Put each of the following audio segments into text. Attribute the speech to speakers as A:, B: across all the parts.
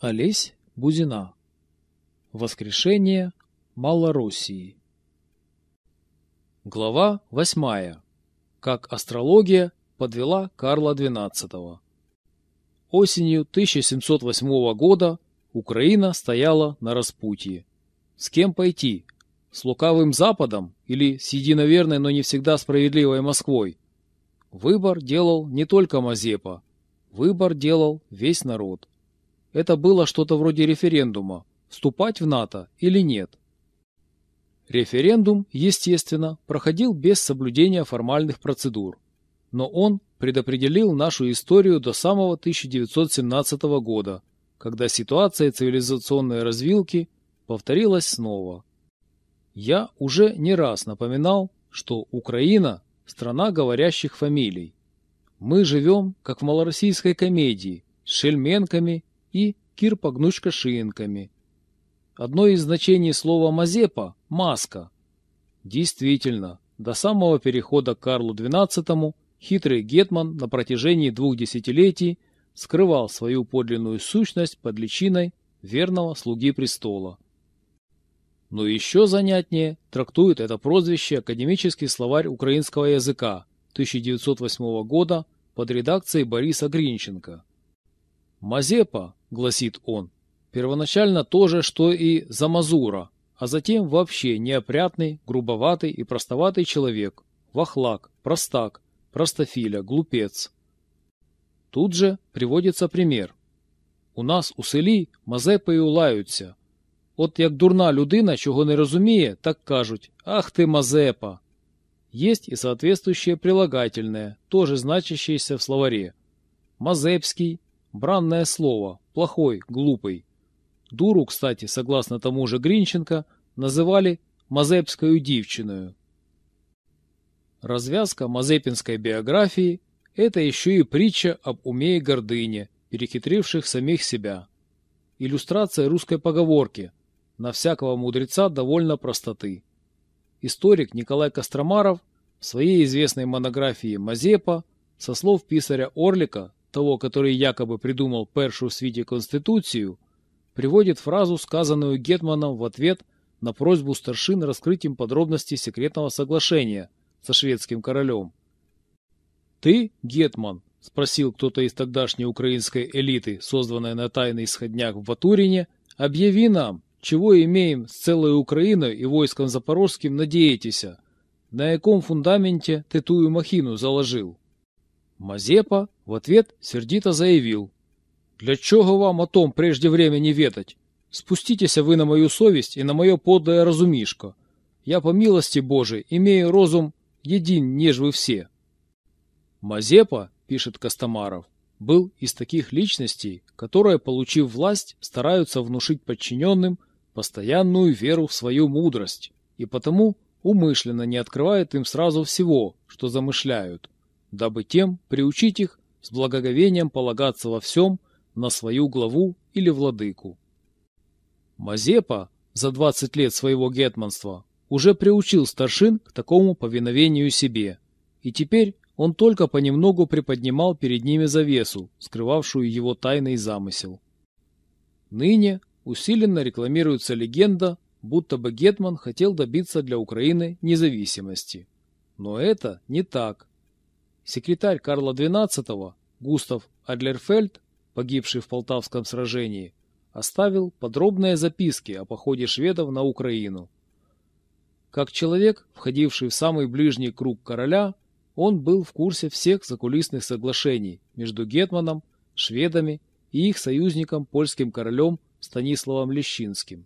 A: Олесь Бузина. Воскрешение Малороссии. Глава восьмая. Как астрология подвела Карла XII. Осенью 1708 года Украина стояла на распутье. С кем пойти? С лукавым Западом или с единоверной, но не всегда справедливой Москвой? Выбор делал не только Мазепа. Выбор делал весь народ. Это было что-то вроде референдума, вступать в НАТО или нет. Референдум, естественно, проходил без соблюдения формальных процедур. Но он предопределил нашу историю до самого 1917 года, когда ситуация цивилизационной развилки повторилась снова. Я уже не раз напоминал, что Украина – страна говорящих фамилий. Мы живем, как в малороссийской комедии, с шельменками и кирпогнучка-шиенками. Одно из значений слова «мазепа» – «маска». Действительно, до самого перехода к Карлу XII хитрый гетман на протяжении двух десятилетий скрывал свою подлинную сущность под личиной верного слуги престола. Но еще занятнее трактует это прозвище академический словарь украинского языка 1908 года под редакцией Бориса Гринченко. «Мазепа», — гласит он, — первоначально то же, что и Замазура, а затем вообще неопрятный, грубоватый и простоватый человек, вахлак, простак, простофиля, глупец. Тут же приводится пример. У нас у селі Мазепою лаються. От як дурна людина чого не розуміє, так кажуть «Ах ты, Мазепа!». Есть и соответствующее прилагательное, тоже значащееся в словаре. Мазепский, Бранное слово, плохой, глупый. Дуру, кстати, согласно тому же Гринченко, называли «мазепскою дівчиною». Развязка мазепинской биографии – это еще и притча об уме и гордыне, перехитривших самих себя. Иллюстрация русской поговорки «на всякого мудреца довольно простоты». Историк Николай Костромаров в своей известной монографии «Мазепа» со слов писаря Орлика того, который якобы придумал першу в світі Конституцию, приводит фразу, сказанную Гетманом в ответ на просьбу старшин раскрыть им подробности секретного соглашения со шведским королем. «Ты, Гетман?» – спросил кто-то из тогдашней украинской элиты, созванной на тайный сходняк в Батурине, – «объяви нам, чего имеем с целой Украиной и войском Запорожским надеетеся? На яком фундаменте ты тую махину заложил?» Мазепа в ответ сердито заявил. «Для чего вам о том прежде время не ведать? Спуститеся вы на мою совесть и на мое подлое разумишко. Я по милости Божией имею розум един, неж вы все». Мазепа, пишет Костомаров, был из таких личностей, которые, получив власть, стараются внушить подчиненным постоянную веру в свою мудрость и потому умышленно не открывают им сразу всего, что замышляют – дабы тем приучить их с благоговением полагаться во всем на свою главу или владыку. Мазепа за 20 лет своего гетманства уже приучил старшин к такому повиновению себе, и теперь он только понемногу приподнимал перед ними завесу, скрывавшую его тайный замысел. Ныне усиленно рекламируется легенда, будто бы Гетман хотел добиться для Украины независимости. Но это не так. Секретарь Карла XII Густав Адлерфельд, погибший в Полтавском сражении, оставил подробные записки о походе шведов на Украину. Как человек, входивший в самый ближний круг короля, он был в курсе всех закулисных соглашений между Гетманом, шведами и их союзником польским королем Станиславом Лещинским.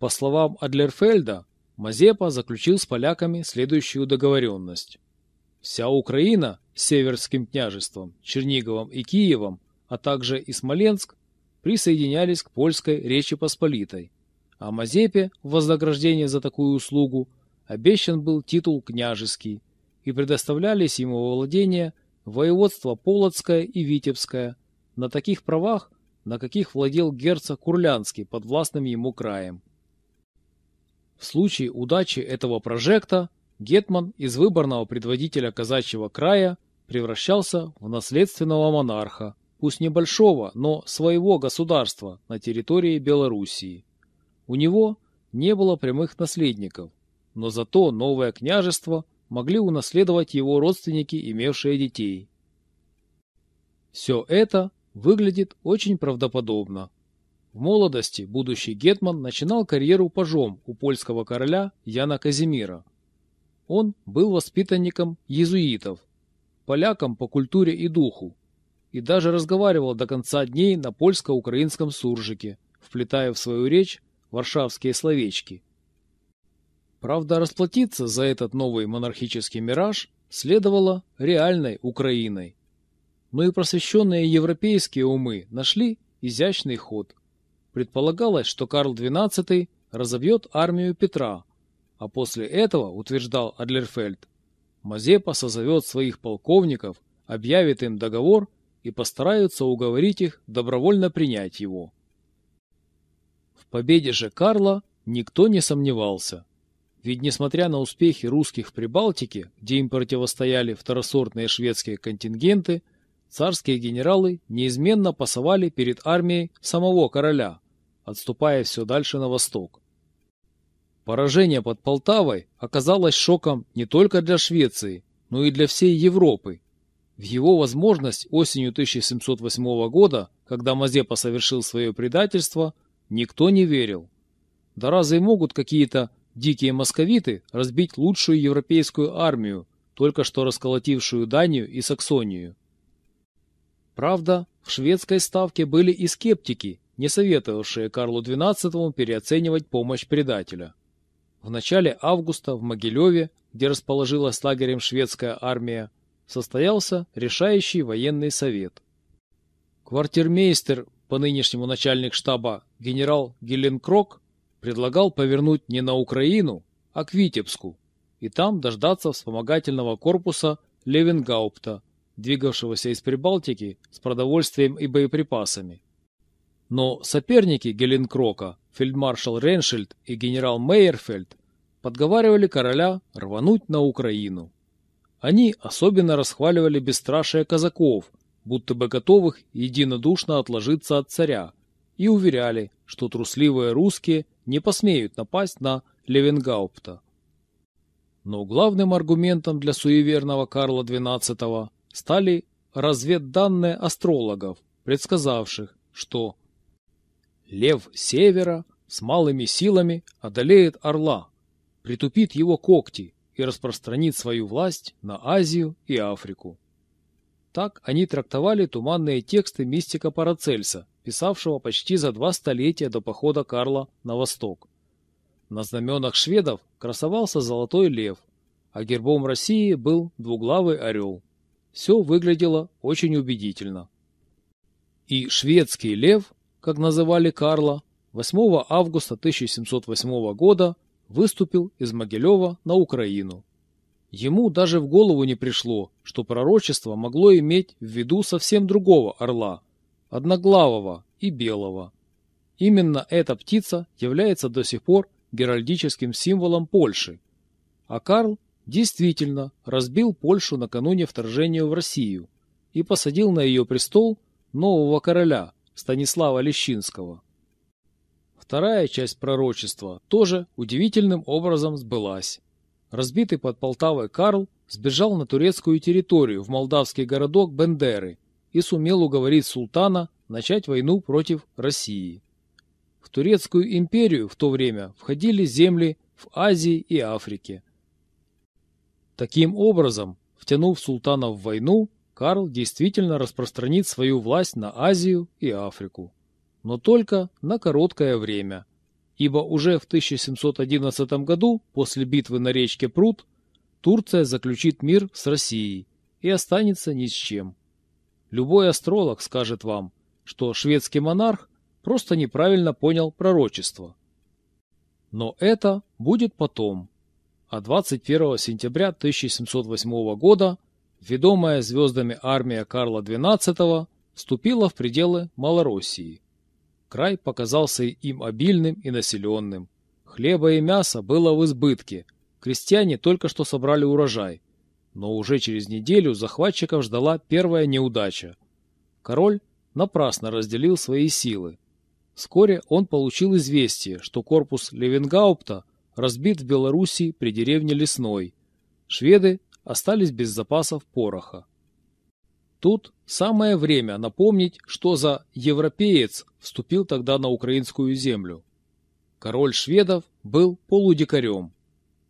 A: По словам Адлерфельда, Мазепа заключил с поляками следующую договоренность. Вся Украина с Северским княжеством, Черниговом и Киевом, а также и Смоленск, присоединялись к польской Речи Посполитой, а Мазепе в вознаграждение за такую услугу обещан был титул княжеский, и предоставлялись ему во владение воеводство Полоцкое и Витебское на таких правах, на каких владел герцог Курлянский под властным ему краем. В случае удачи этого прожекта Гетман из выборного предводителя казачьего края превращался в наследственного монарха, пусть небольшого, но своего государства на территории Белоруссии. У него не было прямых наследников, но зато новое княжество могли унаследовать его родственники, имевшие детей. Все это выглядит очень правдоподобно. В молодости будущий гетман начинал карьеру пажом у польского короля Яна Казимира. Он был воспитанником иезуитов, поляком по культуре и духу, и даже разговаривал до конца дней на польско-украинском суржике, вплетая в свою речь варшавские словечки. Правда, расплатиться за этот новый монархический мираж следовало реальной Украиной. Но и просвещенные европейские умы нашли изящный ход. Предполагалось, что Карл XII разобьет армию Петра, а после этого, утверждал Адлерфельд, Мазепа созовет своих полковников, объявит им договор и постараются уговорить их добровольно принять его. В победе же Карла никто не сомневался. Ведь несмотря на успехи русских в Прибалтике, где им противостояли второсортные шведские контингенты, царские генералы неизменно пасовали перед армией самого короля, отступая все дальше на восток. Поражение под Полтавой оказалось шоком не только для Швеции, но и для всей Европы. В его возможность осенью 1708 года, когда Мазепа совершил свое предательство, никто не верил. Да разве могут какие-то дикие московиты разбить лучшую европейскую армию, только что расколотившую Данию и Саксонию? Правда, в шведской ставке были и скептики, не советовавшие Карлу XII переоценивать помощь предателя. В начале августа в Могилеве, где расположилась лагерем шведская армия, состоялся решающий военный совет. Квартирмейстер, по нынешнему начальник штаба, генерал Геленкрок, предлагал повернуть не на Украину, а к Витебску, и там дождаться вспомогательного корпуса Левенгаупта, двигавшегося из Прибалтики с продовольствием и боеприпасами. Но соперники Геленкрока, фельдмаршал Реншельд и генерал Мейерфельд, подговаривали короля рвануть на Украину. Они особенно расхваливали бесстрашие казаков, будто бы готовых единодушно отложиться от царя, и уверяли, что трусливые русские не посмеют напасть на Левенгаупта. Но главным аргументом для суеверного Карла XII стали разведданные астрологов, предсказавших, что Лев севера с малыми силами одолеет орла, притупит его когти и распространит свою власть на Азию и Африку. Так они трактовали туманные тексты мистика Парацельса, писавшего почти за два столетия до похода Карла на восток. На знаменах шведов красовался золотой лев, а гербом России был двуглавый орел. Все выглядело очень убедительно. И шведский лев как называли Карла, 8 августа 1708 года выступил из Могилева на Украину. Ему даже в голову не пришло, что пророчество могло иметь в виду совсем другого орла, одноглавого и белого. Именно эта птица является до сих пор геральдическим символом Польши. А Карл действительно разбил Польшу накануне вторжения в Россию и посадил на ее престол нового короля – Станислава Лещинского. Вторая часть пророчества тоже удивительным образом сбылась. Разбитый под Полтавой Карл сбежал на турецкую территорию в молдавский городок Бендеры и сумел уговорить султана начать войну против России. В турецкую империю в то время входили земли в Азии и Африке. Таким образом, втянув султана в войну, Карл действительно распространит свою власть на Азию и Африку. Но только на короткое время, ибо уже в 1711 году, после битвы на речке Прут, Турция заключит мир с Россией и останется ни с чем. Любой астролог скажет вам, что шведский монарх просто неправильно понял пророчество. Но это будет потом. А 21 сентября 1708 года – ведомая звездами армия Карла XII вступила в пределы Малороссии. Край показался им обильным и населенным. Хлеба и мяса было в избытке. Крестьяне только что собрали урожай. Но уже через неделю захватчиков ждала первая неудача. Король напрасно разделил свои силы. Вскоре он получил известие, что корпус Левенгаупта разбит в Белоруссии при деревне Лесной. Шведы остались без запасов пороха. Тут самое время напомнить, что за европеец вступил тогда на украинскую землю. Король шведов был полудикарем.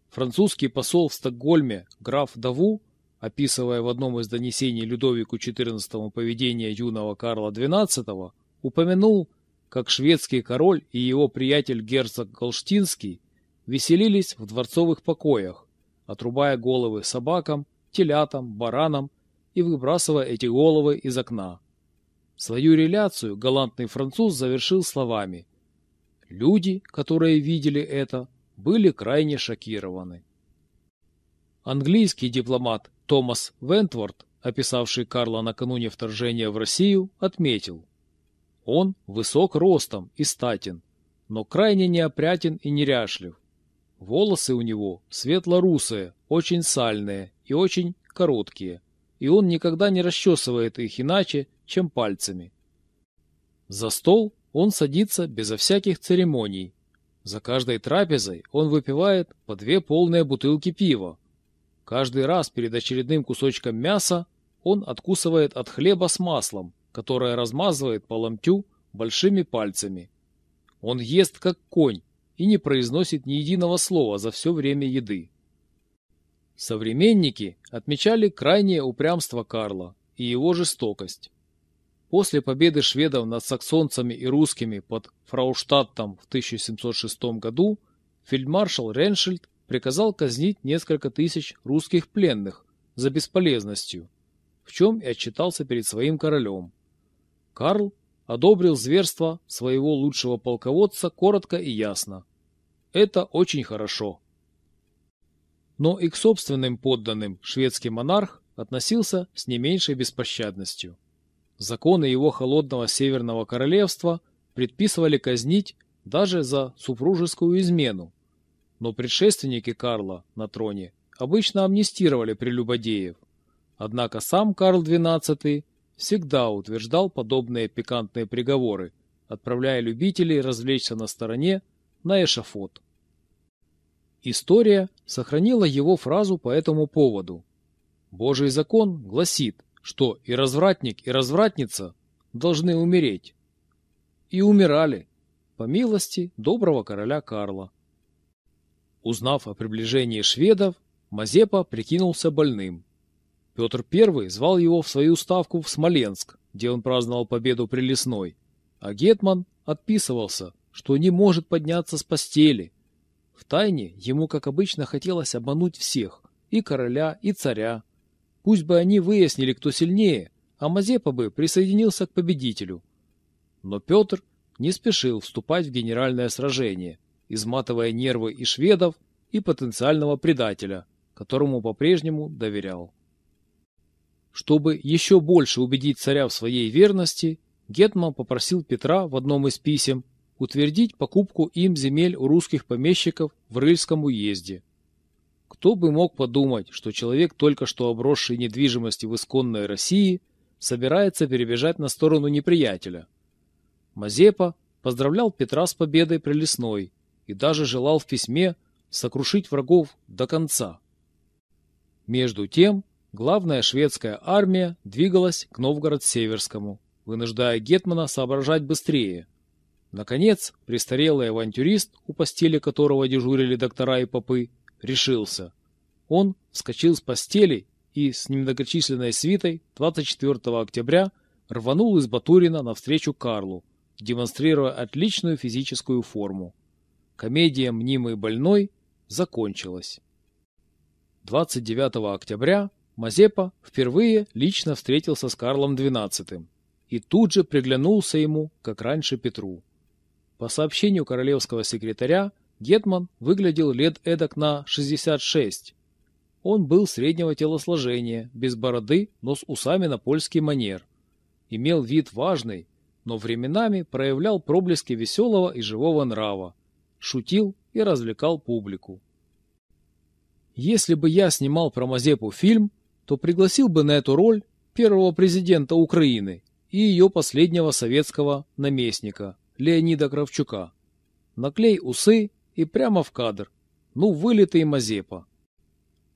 A: Французский посол в Стокгольме граф Даву, описывая в одном из донесений Людовику XIV поведение юного Карла XII, упомянул, как шведский король и его приятель герцог Голштинский веселились в дворцовых покоях, отрубая головы собакам, телятам, баранам и выбрасывая эти головы из окна. Свою реляцию галантный француз завершил словами «Люди, которые видели это, были крайне шокированы». Английский дипломат Томас Вентворд, описавший Карла накануне вторжения в Россию, отметил «Он высок ростом и статен, но крайне неопрятен и неряшлив. Волосы у него светло-русые, очень сальные и очень короткие, и он никогда не расчесывает их иначе, чем пальцами. За стол он садится безо всяких церемоний. За каждой трапезой он выпивает по две полные бутылки пива. Каждый раз перед очередным кусочком мяса он откусывает от хлеба с маслом, которое размазывает по ломтю большими пальцами. Он ест как конь, и не произносит ни единого слова за все время еды. Современники отмечали крайнее упрямство Карла и его жестокость. После победы шведов над саксонцами и русскими под Фрауштадтом в 1706 году фельдмаршал Реншельд приказал казнить несколько тысяч русских пленных за бесполезностью, в чем и отчитался перед своим королем. Карл одобрил зверство своего лучшего полководца коротко и ясно. Это очень хорошо. Но и к собственным подданным шведский монарх относился с не меньшей беспощадностью. Законы его холодного северного королевства предписывали казнить даже за супружескую измену. Но предшественники Карла на троне обычно амнистировали прелюбодеев. Однако сам Карл XII всегда утверждал подобные пикантные приговоры, отправляя любителей развлечься на стороне на эшафот. История сохранила его фразу по этому поводу. Божий закон гласит, что и развратник, и развратница должны умереть. И умирали, по милости доброго короля Карла. Узнав о приближении шведов, Мазепа прикинулся больным. Петр I звал его в свою ставку в Смоленск, где он праздновал победу при Лесной, а Гетман отписывался, что не может подняться с постели. В тайне ему, как обычно, хотелось обмануть всех, и короля, и царя. Пусть бы они выяснили, кто сильнее, а Мазепа бы присоединился к победителю. Но Петр не спешил вступать в генеральное сражение, изматывая нервы и шведов, и потенциального предателя, которому по-прежнему доверял. Чтобы еще больше убедить царя в своей верности, Гетман попросил Петра в одном из писем утвердить покупку им земель у русских помещиков в Рыльском уезде. Кто бы мог подумать, что человек, только что обросший недвижимостью в исконной России, собирается перебежать на сторону неприятеля. Мазепа поздравлял Петра с победой при Лесной и даже желал в письме сокрушить врагов до конца. Между тем, главная шведская армия двигалась к Новгород-Северскому, вынуждая Гетмана соображать быстрее – Наконец, престарелый авантюрист, у постели которого дежурили доктора и попы, решился. Он вскочил с постели и с немногочисленной свитой 24 октября рванул из Батурина навстречу Карлу, демонстрируя отличную физическую форму. Комедия «Мнимый больной» закончилась. 29 октября Мазепа впервые лично встретился с Карлом XII и тут же приглянулся ему, как раньше Петру. По сообщению королевского секретаря, Гетман выглядел лет эдак на 66. Он был среднего телосложения, без бороды, но с усами на польский манер. Имел вид важный, но временами проявлял проблески веселого и живого нрава. Шутил и развлекал публику. Если бы я снимал про Мазепу фильм, то пригласил бы на эту роль первого президента Украины и ее последнего советского наместника, Леонида Кравчука. Наклей усы и прямо в кадр. Ну, вылитый Мазепа.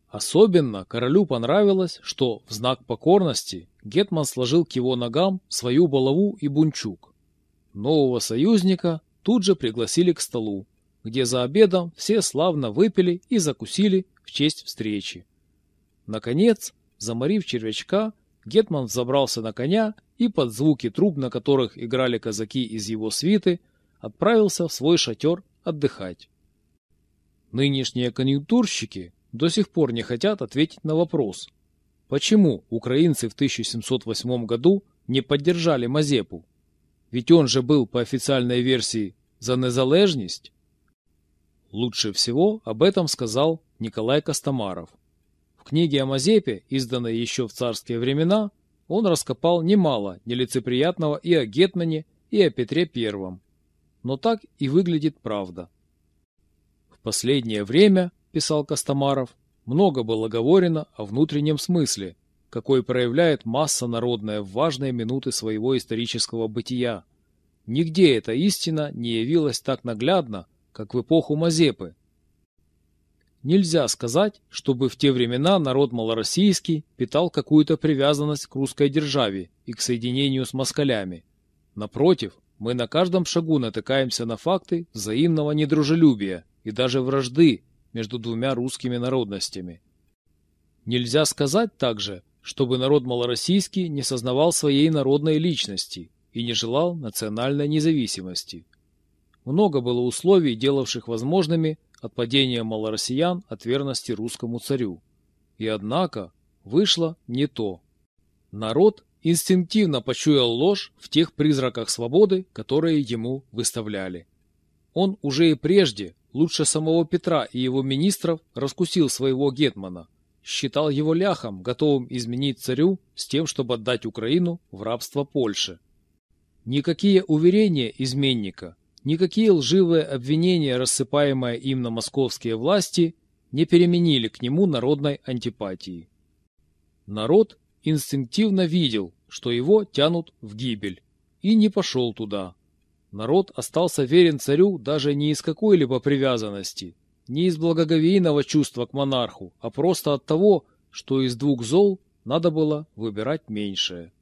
A: Особенно королю понравилось, что в знак покорности Гетман сложил к его ногам свою булаву и бунчук. Нового союзника тут же пригласили к столу, где за обедом все славно выпили и закусили в честь встречи. Наконец, заморив червячка, Гетман взобрался на коня и под звуки труб, на которых играли казаки из его свиты, отправился в свой шатер отдыхать. Нынешние конъюнктурщики до сих пор не хотят ответить на вопрос, почему украинцы в 1708 году не поддержали Мазепу. Ведь он же был по официальной версии за незалежность. Лучше всего об этом сказал Николай Костомаров. В книге о Мазепе, изданной еще в царские времена, он раскопал немало нелицеприятного и о Гетмане, и о Петре Первом. Но так и выглядит правда. В последнее время, писал Костомаров, много было говорено о внутреннем смысле, какой проявляет масса народная в важные минуты своего исторического бытия. Нигде эта истина не явилась так наглядно, как в эпоху Мазепы, Нельзя сказать, чтобы в те времена народ малороссийский питал какую-то привязанность к русской державе и к соединению с москалями. Напротив, мы на каждом шагу натыкаемся на факты взаимного недружелюбия и даже вражды между двумя русскими народностями. Нельзя сказать также, чтобы народ малороссийский не сознавал своей народной личности и не желал национальной независимости. Много было условий, делавших возможными от падения малороссиян от верности русскому царю. И однако вышло не то. Народ инстинктивно почуял ложь в тех призраках свободы, которые ему выставляли. Он уже и прежде, лучше самого Петра и его министров, раскусил своего гетмана, считал его ляхом, готовым изменить царю с тем, чтобы отдать Украину в рабство Польше. Никакие уверения изменника Никакие лживые обвинения, рассыпаемые им на московские власти, не переменили к нему народной антипатии. Народ инстинктивно видел, что его тянут в гибель, и не пошел туда. Народ остался верен царю даже не из какой-либо привязанности, не из благоговейного чувства к монарху, а просто от того, что из двух зол надо было выбирать меньшее.